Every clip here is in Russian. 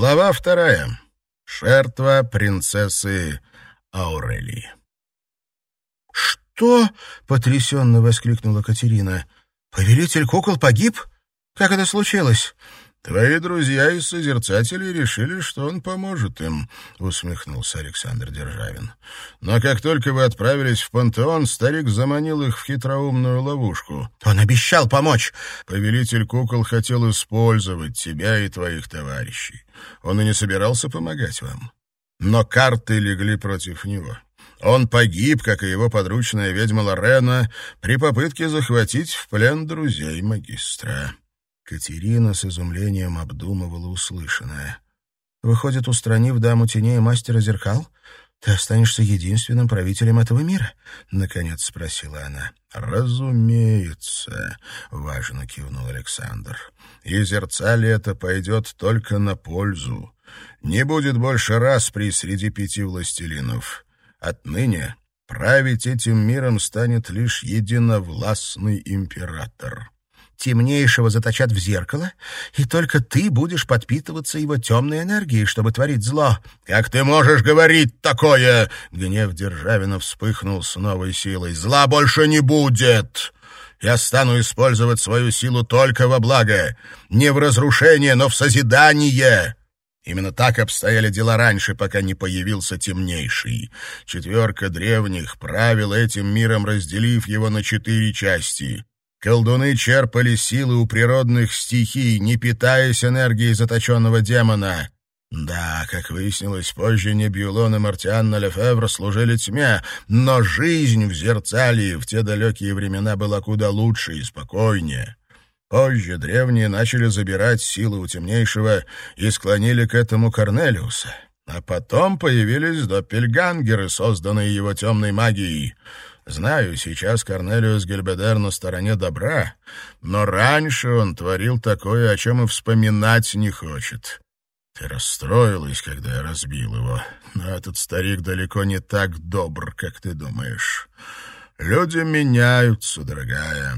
Глава вторая. Жертва принцессы Аурелии. «Что?» — потрясенно воскликнула Катерина. «Повелитель кукол погиб? Как это случилось?» «Твои друзья из Созерцателей решили, что он поможет им», — усмехнулся Александр Державин. «Но как только вы отправились в пантеон, старик заманил их в хитроумную ловушку». «Он обещал помочь!» «Повелитель кукол хотел использовать тебя и твоих товарищей. Он и не собирался помогать вам. Но карты легли против него». Он погиб, как и его подручная ведьма Лорена, при попытке захватить в плен друзей магистра. Катерина с изумлением обдумывала услышанное. «Выходит, устранив даму теней мастера зеркал, ты останешься единственным правителем этого мира?» — наконец спросила она. «Разумеется», — важно кивнул Александр. «И зерцали это пойдет только на пользу. Не будет больше распри среди пяти властелинов. Отныне править этим миром станет лишь единовластный император. Темнейшего заточат в зеркало, и только ты будешь подпитываться его темной энергией, чтобы творить зло. «Как ты можешь говорить такое?» Гнев Державина вспыхнул с новой силой. «Зла больше не будет!» Я стану использовать свою силу только во благо, не в разрушение, но в созидание. Именно так обстояли дела раньше, пока не появился темнейший. Четверка древних правил этим миром, разделив его на четыре части. Колдуны черпали силы у природных стихий, не питаясь энергией заточенного демона. Да, как выяснилось позже, Небьюлон и Мартианна Лефевр служили тьме, но жизнь в Зерцалии в те далекие времена была куда лучше и спокойнее. Позже древние начали забирать силы у темнейшего и склонили к этому Корнелиуса. А потом появились доппельгангеры, созданные его темной магией. Знаю, сейчас Корнелиус Гельбедер на стороне добра, но раньше он творил такое, о чем и вспоминать не хочет. Ты расстроилась, когда я разбил его, но этот старик далеко не так добр, как ты думаешь. Люди меняются, дорогая.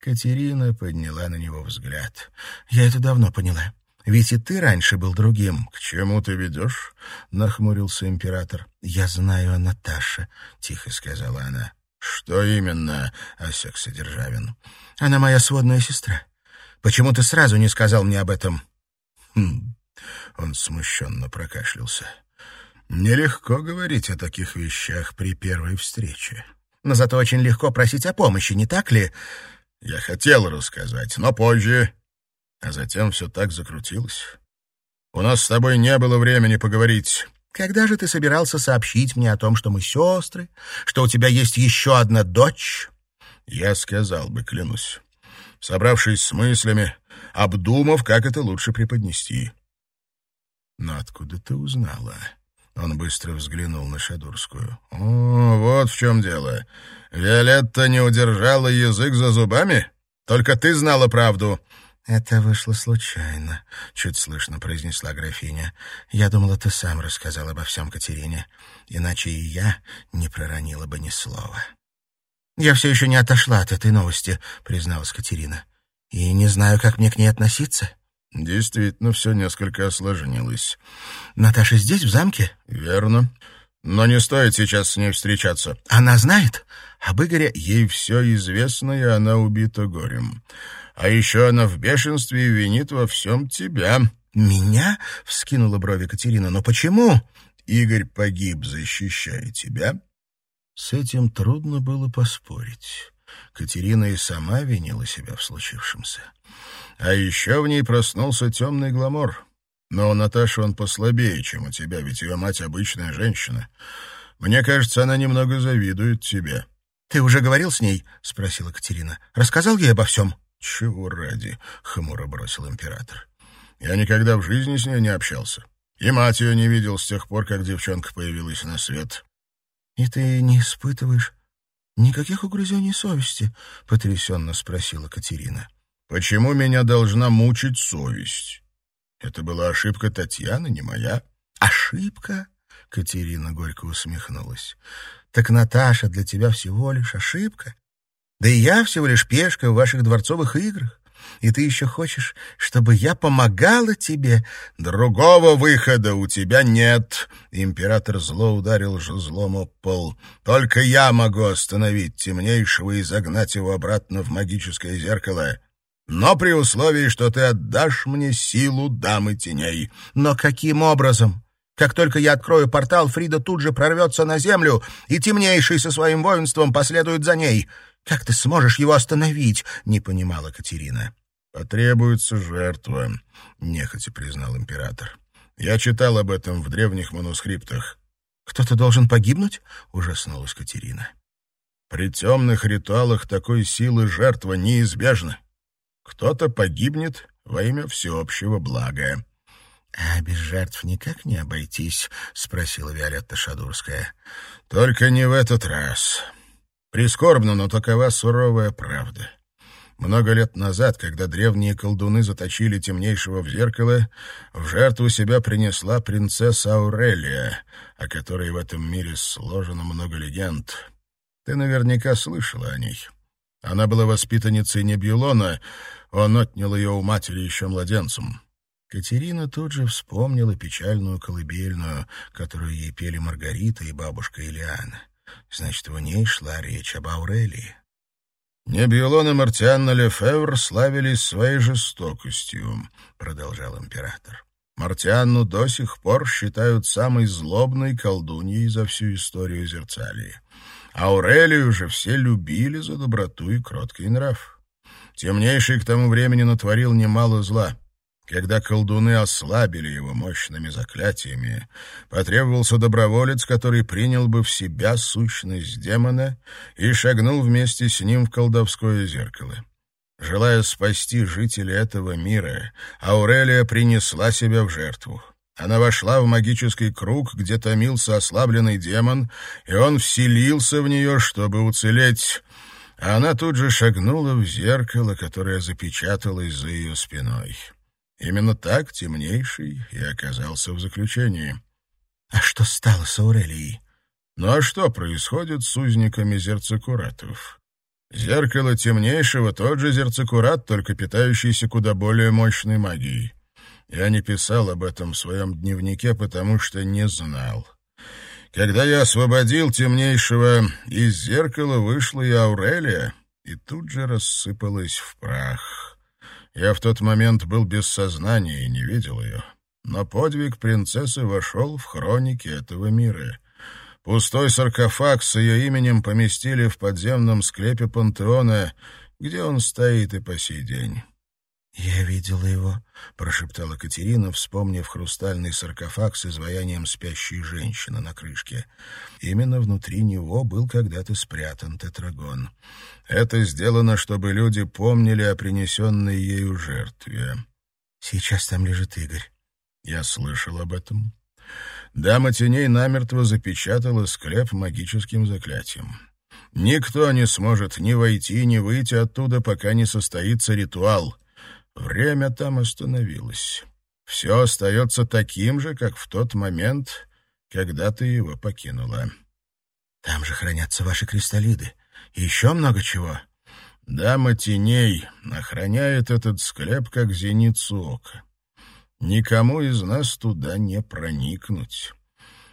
Катерина подняла на него взгляд. «Я это давно поняла. Ведь и ты раньше был другим». «К чему ты ведешь?» — нахмурился император. «Я знаю о Наташе», — тихо сказала она. «Что именно?» — осекся Державин. «Она моя сводная сестра. Почему ты сразу не сказал мне об этом?» «Хм...» — он смущенно прокашлялся. «Нелегко говорить о таких вещах при первой встрече». «Но зато очень легко просить о помощи, не так ли?» Я хотел рассказать, но позже. А затем все так закрутилось. У нас с тобой не было времени поговорить. Когда же ты собирался сообщить мне о том, что мы сестры, что у тебя есть еще одна дочь? Я сказал бы, клянусь. Собравшись с мыслями, обдумав, как это лучше преподнести. Но откуда ты узнала? Он быстро взглянул на Шадурскую. «О, вот в чем дело. Виолетта не удержала язык за зубами? Только ты знала правду». «Это вышло случайно», — чуть слышно произнесла графиня. «Я думала, ты сам рассказал обо всем Катерине, иначе и я не проронила бы ни слова». «Я все еще не отошла от этой новости», — призналась Катерина. «И не знаю, как мне к ней относиться». Действительно, все несколько осложнилось. Наташа здесь, в замке? Верно. Но не стоит сейчас с ней встречаться. Она знает? Об Игоре ей все известно, и она убита горем. А еще она в бешенстве и винит во всем тебя. Меня? — вскинула брови Катерина. Но почему? Игорь погиб, защищая тебя. С этим трудно было поспорить. Катерина и сама винила себя в случившемся. А еще в ней проснулся темный гламор. Но у Наташи он послабее, чем у тебя, ведь ее мать обычная женщина. Мне кажется, она немного завидует тебе». «Ты уже говорил с ней?» — спросила Катерина. «Рассказал ей обо всем?» «Чего ради?» — хмуро бросил император. «Я никогда в жизни с ней не общался. И мать ее не видел с тех пор, как девчонка появилась на свет». «И ты не испытываешь никаких угрызений совести?» — потрясенно спросила Катерина. «Почему меня должна мучить совесть? Это была ошибка Татьяны, не моя». «Ошибка?» — Катерина горько усмехнулась. «Так Наташа для тебя всего лишь ошибка. Да и я всего лишь пешка в ваших дворцовых играх. И ты еще хочешь, чтобы я помогала тебе? Другого выхода у тебя нет. Император зло ударил жезлом об пол. Только я могу остановить темнейшего и загнать его обратно в магическое зеркало. Но при условии, что ты отдашь мне силу дамы теней. Но каким образом? Как только я открою портал, Фрида тут же прорвется на землю, и темнейший со своим воинством последует за ней. Как ты сможешь его остановить?» — не понимала Катерина. «Потребуется жертва», — нехотя признал император. «Я читал об этом в древних манускриптах». «Кто-то должен погибнуть?» — ужаснулась Катерина. «При темных ритуалах такой силы жертва неизбежна. Кто-то погибнет во имя всеобщего блага». «А без жертв никак не обойтись?» — спросила Виолетта Шадурская. «Только не в этот раз. Прискорбно, но такова суровая правда. Много лет назад, когда древние колдуны заточили темнейшего в зеркало, в жертву себя принесла принцесса Аурелия, о которой в этом мире сложено много легенд. Ты наверняка слышала о ней. Она была воспитанницей Небьюлона, он отнял ее у матери еще младенцем». Катерина тут же вспомнила печальную колыбельную, которую ей пели Маргарита и бабушка Илиана. Значит, в ней шла речь об Аурелии. «Небиолон и Мартианна Лефевр славились своей жестокостью», — продолжал император. «Мартианну до сих пор считают самой злобной колдуньей за всю историю Зерцалии. Аурелию же все любили за доброту и кроткий нрав. Темнейший к тому времени натворил немало зла». Когда колдуны ослабили его мощными заклятиями, потребовался доброволец, который принял бы в себя сущность демона и шагнул вместе с ним в колдовское зеркало. Желая спасти жителей этого мира, Аурелия принесла себя в жертву. Она вошла в магический круг, где томился ослабленный демон, и он вселился в нее, чтобы уцелеть, а она тут же шагнула в зеркало, которое запечаталось за ее спиной. Именно так темнейший и оказался в заключении. А что стало с Аурелией? Ну а что происходит с узниками зерцекуратов? Зеркало темнейшего тот же зерцекурат, только питающийся куда более мощной магией. Я не писал об этом в своем дневнике, потому что не знал. Когда я освободил темнейшего, из зеркала вышла и Аурелия, и тут же рассыпалась в прах. Я в тот момент был без сознания и не видел ее. Но подвиг принцессы вошел в хроники этого мира. Пустой саркофаг с ее именем поместили в подземном склепе пантеона, где он стоит и по сей день. «Я видела его», — прошептала Катерина, вспомнив хрустальный саркофаг с изваянием спящей женщины на крышке. Именно внутри него был когда-то спрятан тетрагон. Это сделано, чтобы люди помнили о принесенной ею жертве. Сейчас там лежит Игорь. Я слышал об этом. Дама теней намертво запечатала склеп магическим заклятием. Никто не сможет ни войти, ни выйти оттуда, пока не состоится ритуал — Время там остановилось. Все остается таким же, как в тот момент, когда ты его покинула. Там же хранятся ваши кристаллиды. И еще много чего. Дама теней охраняет этот склеп, как зеницу ока. Никому из нас туда не проникнуть.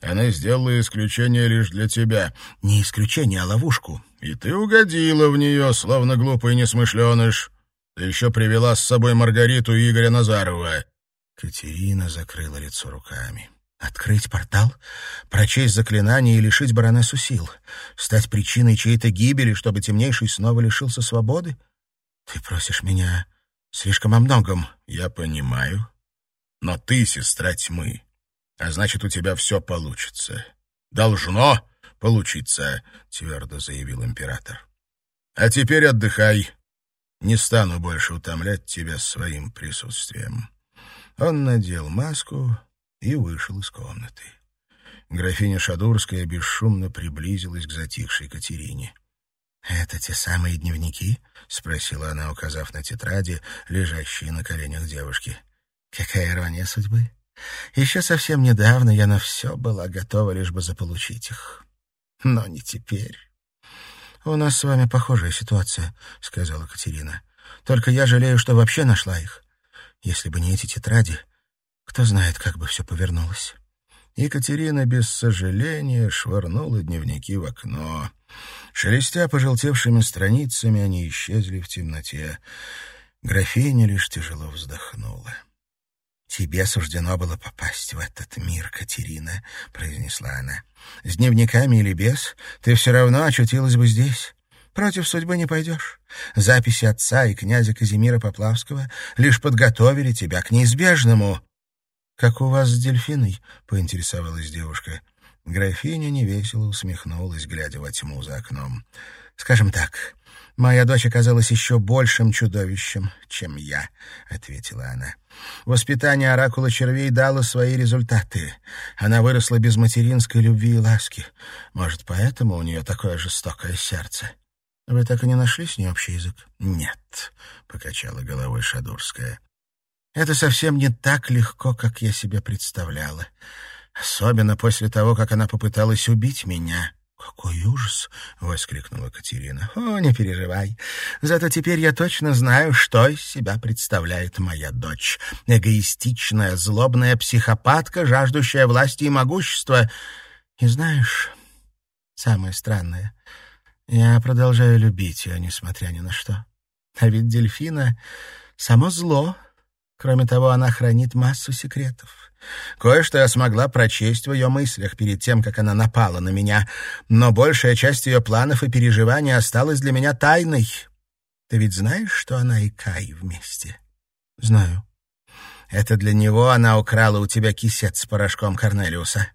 Она сделала исключение лишь для тебя. Не исключение, а ловушку. И ты угодила в нее, словно глупый несмышленыш. Ты еще привела с собой Маргариту и Игоря Назарова». Катерина закрыла лицо руками. Открыть портал, прочесть заклинание и лишить баронессу сил, стать причиной чьей-то гибели, чтобы темнейший снова лишился свободы? Ты просишь меня слишком о многом. Я понимаю. Но ты сестра тьмы, а значит, у тебя все получится. Должно получиться, твердо заявил император. А теперь отдыхай. Не стану больше утомлять тебя своим присутствием». Он надел маску и вышел из комнаты. Графиня Шадурская бесшумно приблизилась к затихшей Катерине. «Это те самые дневники?» — спросила она, указав на тетради, лежащие на коленях девушки. «Какая ирония судьбы! Еще совсем недавно я на все была готова, лишь бы заполучить их. Но не теперь». «У нас с вами похожая ситуация», — сказала Катерина. Только я жалею, что вообще нашла их. Если бы не эти тетради, кто знает, как бы все повернулось». Екатерина без сожаления швырнула дневники в окно. Шелестя пожелтевшими страницами, они исчезли в темноте. Графиня лишь тяжело вздохнула. «Тебе суждено было попасть в этот мир, Катерина», — произнесла она. «С дневниками или без, ты все равно очутилась бы здесь. Против судьбы не пойдешь. Записи отца и князя Казимира Поплавского лишь подготовили тебя к неизбежному». «Как у вас с дельфиной?» — поинтересовалась девушка. Графиня невесело усмехнулась, глядя во тьму за окном. «Скажем так, моя дочь оказалась еще большим чудовищем, чем я», — ответила она. «Воспитание оракула червей дало свои результаты. Она выросла без материнской любви и ласки. Может, поэтому у нее такое жестокое сердце?» «Вы так и не нашли с ней общий язык?» «Нет», — покачала головой Шадурская. «Это совсем не так легко, как я себе представляла. Особенно после того, как она попыталась убить меня. «Какой ужас!» — воскликнула Катерина. «О, не переживай. Зато теперь я точно знаю, что из себя представляет моя дочь. Эгоистичная, злобная психопатка, жаждущая власти и могущества. И знаешь, самое странное, я продолжаю любить ее, несмотря ни на что. А ведь дельфина — само зло. Кроме того, она хранит массу секретов. Кое-что я смогла прочесть в ее мыслях перед тем, как она напала на меня, но большая часть ее планов и переживаний осталась для меня тайной. Ты ведь знаешь, что она и Кай вместе? Знаю. Это для него она украла у тебя кисет с порошком Корнелиуса.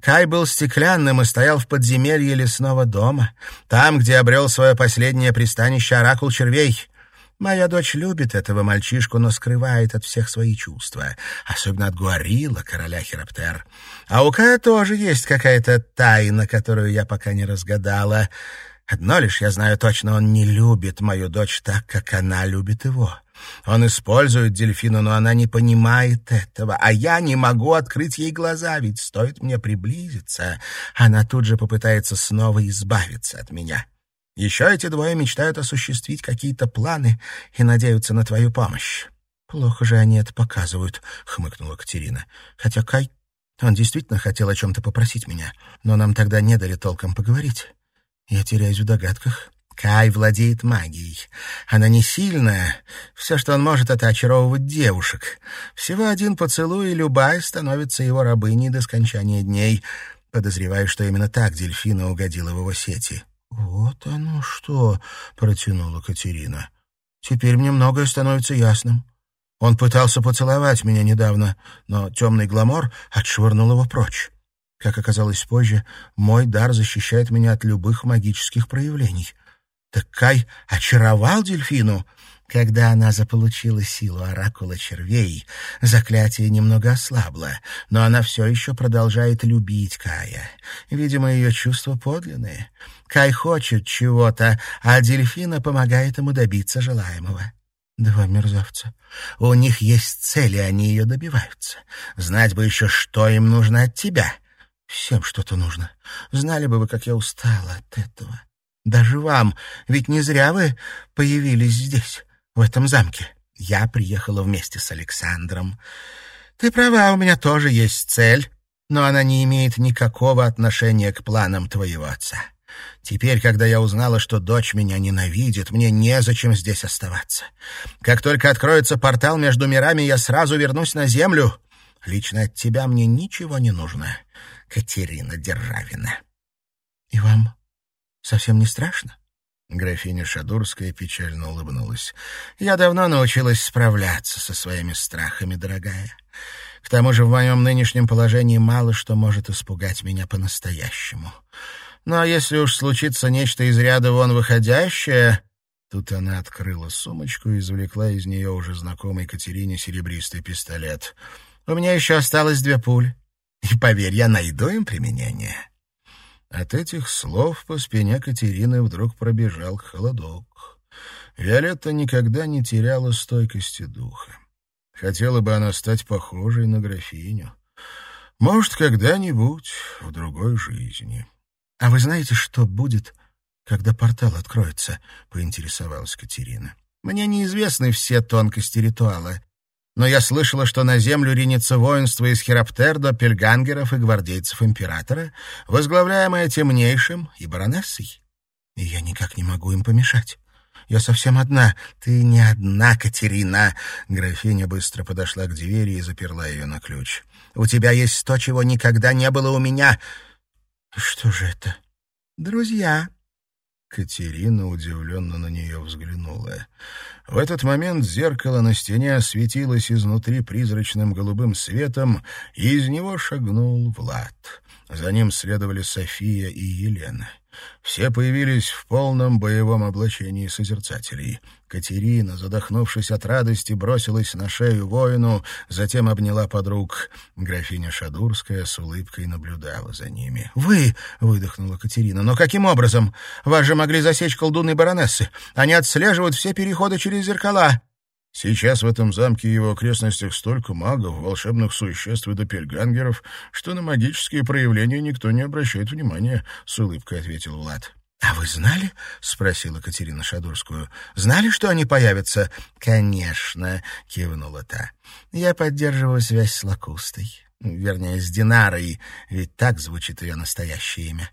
Кай был стеклянным и стоял в подземелье лесного дома, там, где обрел свое последнее пристанище оракул червей. Моя дочь любит этого мальчишку, но скрывает от всех свои чувства, особенно от Гуарила, короля Хироптер. А у Кая тоже есть какая-то тайна, которую я пока не разгадала. Одно лишь я знаю точно, он не любит мою дочь так, как она любит его. Он использует дельфину, но она не понимает этого, а я не могу открыть ей глаза, ведь стоит мне приблизиться, она тут же попытается снова избавиться от меня. Еще эти двое мечтают осуществить какие-то планы и надеются на твою помощь. Плохо же они это показывают, — хмыкнула Катерина. Хотя Кай, он действительно хотел о чем-то попросить меня, но нам тогда не дали толком поговорить. Я теряюсь в догадках. Кай владеет магией. Она не сильная. Все, что он может, это очаровывать девушек. Всего один поцелуй, и любая становится его рабыней до скончания дней. Подозреваю, что именно так дельфина угодила в его сети. «Вот оно что!» — протянула Катерина. «Теперь мне многое становится ясным. Он пытался поцеловать меня недавно, но темный гламор отшвырнул его прочь. Как оказалось позже, мой дар защищает меня от любых магических проявлений. Так Кай очаровал дельфину?» Когда она заполучила силу оракула червей, заклятие немного ослабло, но она все еще продолжает любить Кая. Видимо, ее чувства подлинные. Кай хочет чего-то, а дельфина помогает ему добиться желаемого. Два мерзавца. У них есть цели, они ее добиваются. Знать бы еще, что им нужно от тебя. Всем что-то нужно. Знали бы вы, как я устала от этого. Даже вам, ведь не зря вы появились здесь в этом замке. Я приехала вместе с Александром. Ты права, у меня тоже есть цель, но она не имеет никакого отношения к планам твоего отца. Теперь, когда я узнала, что дочь меня ненавидит, мне незачем здесь оставаться. Как только откроется портал между мирами, я сразу вернусь на землю. Лично от тебя мне ничего не нужно, Катерина Державина. И вам совсем не страшно? Графиня Шадурская печально улыбнулась. «Я давно научилась справляться со своими страхами, дорогая. К тому же в моем нынешнем положении мало что может испугать меня по-настоящему. Но если уж случится нечто из ряда вон выходящее...» Тут она открыла сумочку и извлекла из нее уже знакомый Катерине серебристый пистолет. «У меня еще осталось две пули. И, поверь, я найду им применение». От этих слов по спине Катерины вдруг пробежал холодок. Виолетта никогда не теряла стойкости духа. Хотела бы она стать похожей на графиню. Может, когда-нибудь в другой жизни. — А вы знаете, что будет, когда портал откроется? — поинтересовалась Катерина. Мне неизвестны все тонкости ритуала. Но я слышала, что на землю ринется воинство из хироптердо, пельгангеров и гвардейцев императора, возглавляемое темнейшим и баронессой. И я никак не могу им помешать. Я совсем одна. Ты не одна, Катерина. Графиня быстро подошла к двери и заперла ее на ключ. У тебя есть то, чего никогда не было у меня. Что же это? Друзья. Катерина удивленно на нее взглянула. В этот момент зеркало на стене осветилось изнутри призрачным голубым светом, и из него шагнул Влад. За ним следовали София и Елена. Все появились в полном боевом облачении созерцателей. Катерина, задохнувшись от радости, бросилась на шею воину, затем обняла подруг. Графиня Шадурская с улыбкой наблюдала за ними. «Вы!» — выдохнула Катерина. «Но каким образом? Вас же могли засечь колдуны баронессы. Они отслеживают все переходы через зеркала». Сейчас в этом замке и его окрестностях столько магов, волшебных существ и допельгангеров, что на магические проявления никто не обращает внимания, — с улыбкой ответил Влад. — А вы знали? — спросила Катерина Шадурскую. — Знали, что они появятся? — Конечно, — кивнула та. — Я поддерживаю связь с Лакустой. Вернее, с Динарой, ведь так звучит ее настоящее имя.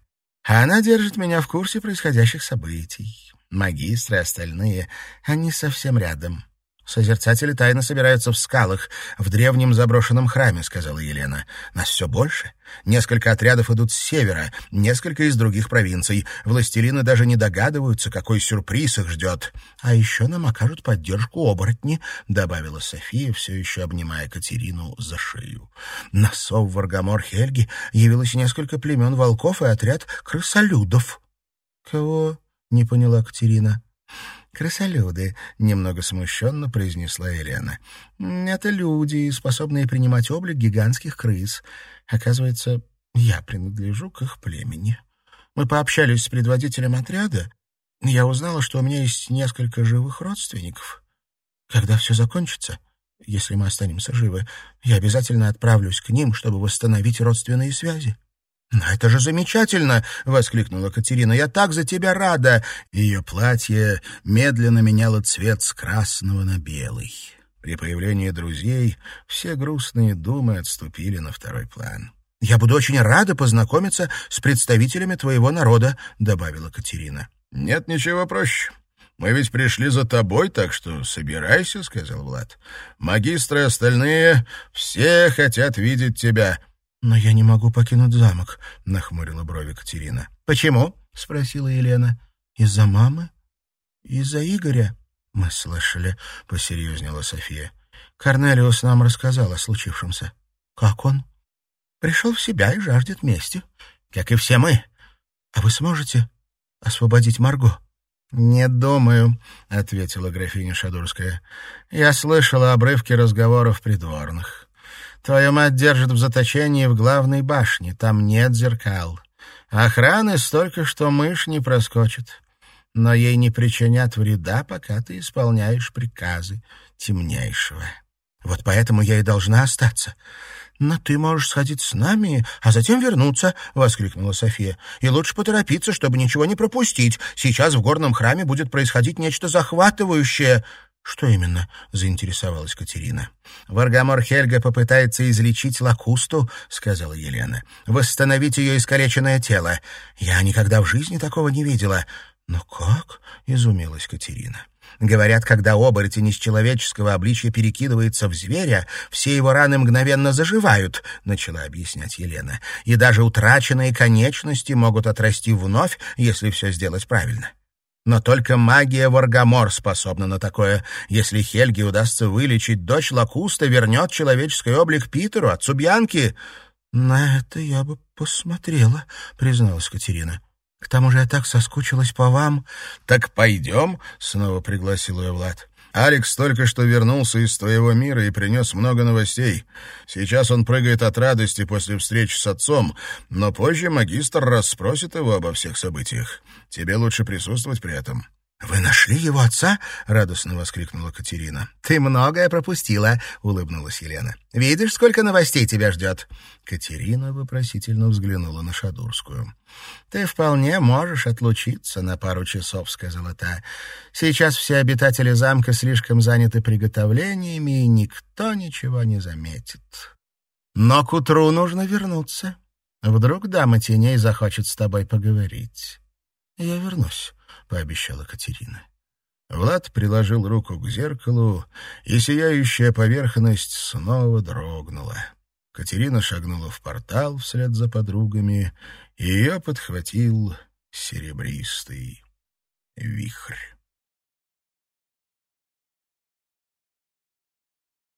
А она держит меня в курсе происходящих событий. Магистры остальные, они совсем рядом. — «Созерцатели тайно собираются в скалах, в древнем заброшенном храме», — сказала Елена. «Нас все больше. Несколько отрядов идут с севера, несколько из других провинций. Властелины даже не догадываются, какой сюрприз их ждет. А еще нам окажут поддержку оборотни», — добавила София, все еще обнимая Катерину за шею. На зов Варгамор Хельги явилось несколько племен волков и отряд крысолюдов. «Кого?» — не поняла Катерина. «Крысолюды», — немного смущенно произнесла Елена. «Это люди, способные принимать облик гигантских крыс. Оказывается, я принадлежу к их племени. Мы пообщались с предводителем отряда. Я узнала, что у меня есть несколько живых родственников. Когда все закончится, если мы останемся живы, я обязательно отправлюсь к ним, чтобы восстановить родственные связи». «Но это же замечательно!» — воскликнула Катерина. «Я так за тебя рада!» Ее платье медленно меняло цвет с красного на белый. При появлении друзей все грустные думы отступили на второй план. «Я буду очень рада познакомиться с представителями твоего народа», — добавила Катерина. «Нет ничего проще. Мы ведь пришли за тобой, так что собирайся», — сказал Влад. «Магистры остальные все хотят видеть тебя». «Но я не могу покинуть замок», — нахмурила брови Катерина. «Почему?» — спросила Елена. «Из-за мамы? Из-за Игоря?» «Мы слышали», — посерьезнела София. «Корнелиус нам рассказал о случившемся». «Как он?» «Пришел в себя и жаждет мести, как и все мы. А вы сможете освободить Марго?» «Не думаю», — ответила графиня Шадурская. «Я слышала обрывки разговоров придворных. Твою мать держат в заточении в главной башне. Там нет зеркал. Охраны столько, что мышь не проскочит. Но ей не причинят вреда, пока ты исполняешь приказы темнейшего. Вот поэтому я и должна остаться. «Но ты можешь сходить с нами, а затем вернуться», — воскликнула София. «И лучше поторопиться, чтобы ничего не пропустить. Сейчас в горном храме будет происходить нечто захватывающее». «Что именно?» — заинтересовалась Катерина. «Варгамор Хельга попытается излечить Лакусту», — сказала Елена. «Восстановить ее искалеченное тело. Я никогда в жизни такого не видела». «Но как?» — изумилась Катерина. Говорят, когда оборотень из человеческого обличья перекидывается в зверя, все его раны мгновенно заживают, — начала объяснять Елена. И даже утраченные конечности могут отрасти вновь, если все сделать правильно. Но только магия Варгамор способна на такое. Если Хельге удастся вылечить дочь, Лакуста вернет человеческий облик Питеру, отцу Бьянки. — На это я бы посмотрела, — призналась Катерина. — К тому же я так соскучилась по вам. — Так пойдем, — снова пригласил ее Влад. Алекс только что вернулся из твоего мира и принес много новостей. Сейчас он прыгает от радости после встречи с отцом, но позже магистр расспросит его обо всех событиях. Тебе лучше присутствовать при этом. «Вы нашли его отца?» — радостно воскликнула Катерина. «Ты многое пропустила», — улыбнулась Елена. «Видишь, сколько новостей тебя ждет?» Катерина вопросительно взглянула на Шадурскую. «Ты вполне можешь отлучиться на пару часов», — сказала та. «Сейчас все обитатели замка слишком заняты приготовлениями, и никто ничего не заметит. Но к утру нужно вернуться. Вдруг дама теней захочет с тобой поговорить». «Я вернусь», пообещала Катерина. Влад приложил руку к зеркалу, и сияющая поверхность снова дрогнула. Катерина шагнула в портал вслед за подругами, и ее подхватил серебристый вихрь.